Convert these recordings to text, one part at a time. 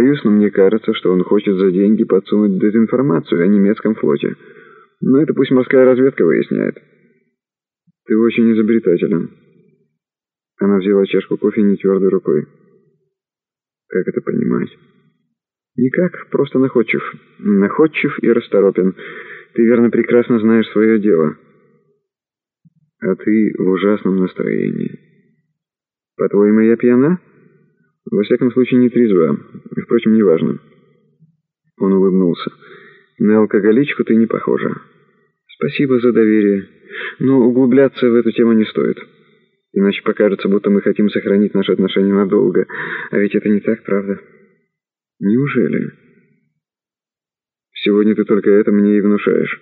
Боюсь, но мне кажется, что он хочет за деньги подсунуть дезинформацию о немецком флоте. Но это пусть морская разведка выясняет. Ты очень изобретателен. Она взяла чашку кофе нетвердой рукой. Как это понимать? Никак, просто находчив. Находчив и расторопен. Ты, верно, прекрасно знаешь свое дело. А ты в ужасном настроении. По-твоему, я пьяна? Во всяком случае, не трезва. Впрочем, неважно. Он улыбнулся. На алкоголичку ты не похожа. Спасибо за доверие. Но углубляться в эту тему не стоит. Иначе покажется, будто мы хотим сохранить наши отношения надолго. А ведь это не так, правда? Неужели? Сегодня ты только это мне и внушаешь.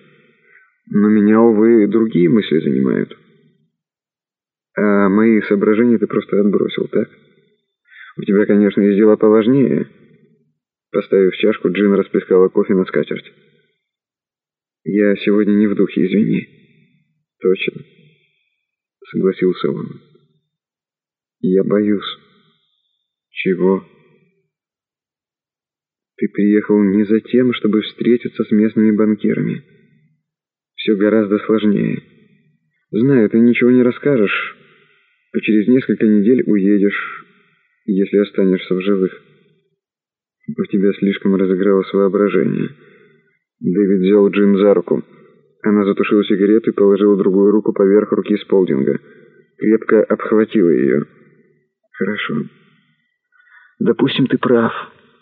Но меня, увы, другие мысли занимают. А мои соображения ты просто отбросил, так? Тебя, конечно, есть дела поважнее. Поставив чашку, Джин расплескала кофе на скатерть. Я сегодня не в духе, извини. Точно согласился он. «Я боюсь». «Чего?» «Ты приехал не за тем, чтобы встретиться с местными банкирами. Все гораздо сложнее. Знаю, ты ничего не расскажешь, а через несколько недель уедешь, если останешься в живых. У тебя слишком разыгралось воображение». Дэвид взял Джин за руку. Она затушила сигарету и положила другую руку поверх руки Сполдинга. Крепко обхватила ее. «Хорошо. Допустим, ты прав»,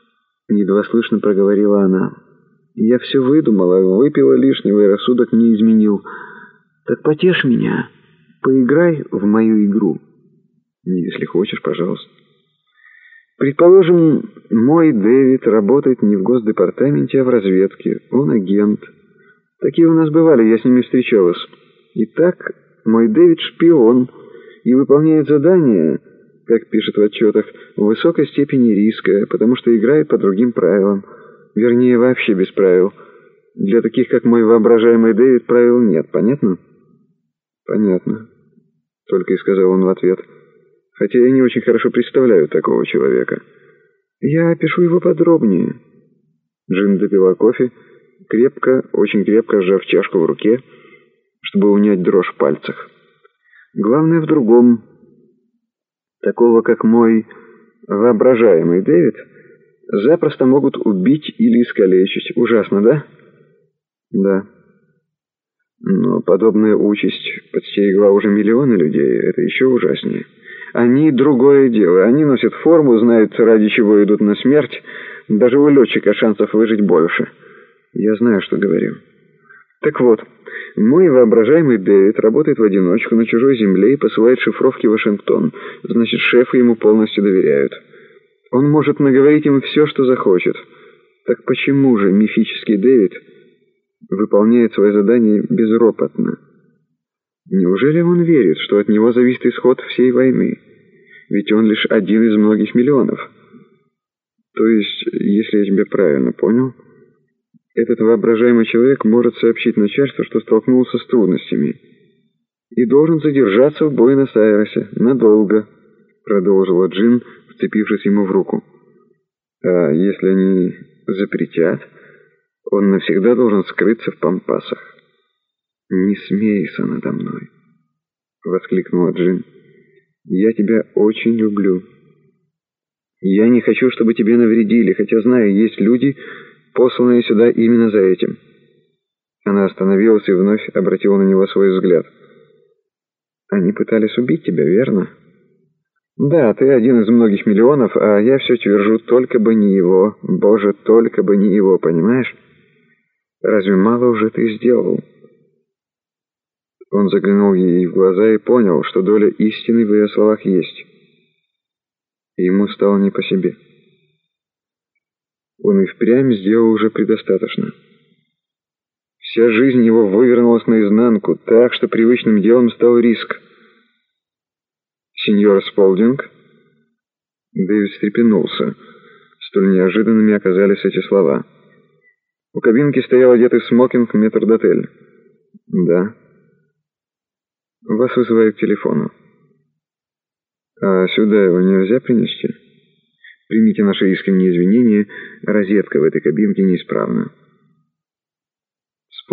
— едва слышно проговорила она. «Я все выдумала, выпила лишнего, и рассудок не изменил. Так потешь меня, поиграй в мою игру. Если хочешь, пожалуйста». Предположим, мой Дэвид работает не в Госдепартаменте, а в разведке. Он агент. Такие у нас бывали, я с ними встречалась. Итак, мой Дэвид шпион и выполняет задания, как пишет в отчетах, в высокой степени риска, потому что играет по другим правилам. Вернее, вообще без правил. Для таких, как мой воображаемый Дэвид, правил нет. Понятно? Понятно. Только и сказал он в ответ. Хотя я не очень хорошо представляю такого человека. Я опишу его подробнее. Джин допила кофе крепко, очень крепко сжав чашку в руке, чтобы унять дрожь в пальцах. Главное в другом. Такого, как мой воображаемый Дэвид, запросто могут убить или искалечить. Ужасно, да? Да. Но подобная участь подстерегла уже миллионы людей. Это еще ужаснее. Они другое дело. Они носят форму, знают, ради чего идут на смерть. Даже у летчика шансов выжить больше. Я знаю, что говорю. Так вот, мой воображаемый Дэвид работает в одиночку на чужой земле и посылает шифровки в Вашингтон. Значит, шефы ему полностью доверяют. Он может наговорить им все, что захочет. Так почему же мифический Дэвид выполняет свое задание безропотно? Неужели он верит, что от него зависит исход всей войны? Ведь он лишь один из многих миллионов. То есть, если я тебя правильно понял... Этот воображаемый человек может сообщить начальству, что столкнулся с трудностями. И должен задержаться в Буэнос-Айресе надолго, продолжила Джин, вцепившись ему в руку. А если они запретят, он навсегда должен скрыться в пампасах. «Не смейся надо мной!» — воскликнула Джин. «Я тебя очень люблю. Я не хочу, чтобы тебе навредили, хотя знаю, есть люди, посланные сюда именно за этим». Она остановилась и вновь обратила на него свой взгляд. «Они пытались убить тебя, верно?» «Да, ты один из многих миллионов, а я все твержу, только бы не его. Боже, только бы не его, понимаешь? Разве мало уже ты сделал?» Он заглянул ей в глаза и понял, что доля истины в ее словах есть. И ему стало не по себе. Он и впрямь сделал уже предостаточно. Вся жизнь его вывернулась наизнанку, так что привычным делом стал риск. «Сеньор Сполдинг?» Дэвид встрепенулся. Столь неожиданными оказались эти слова. У кабинки стоял одетый смокинг метрдотель. «Да». «Вас вызывают к телефону». «А сюда его нельзя принести?» Примите наши искренние извинения, розетка в этой кабинке неисправна.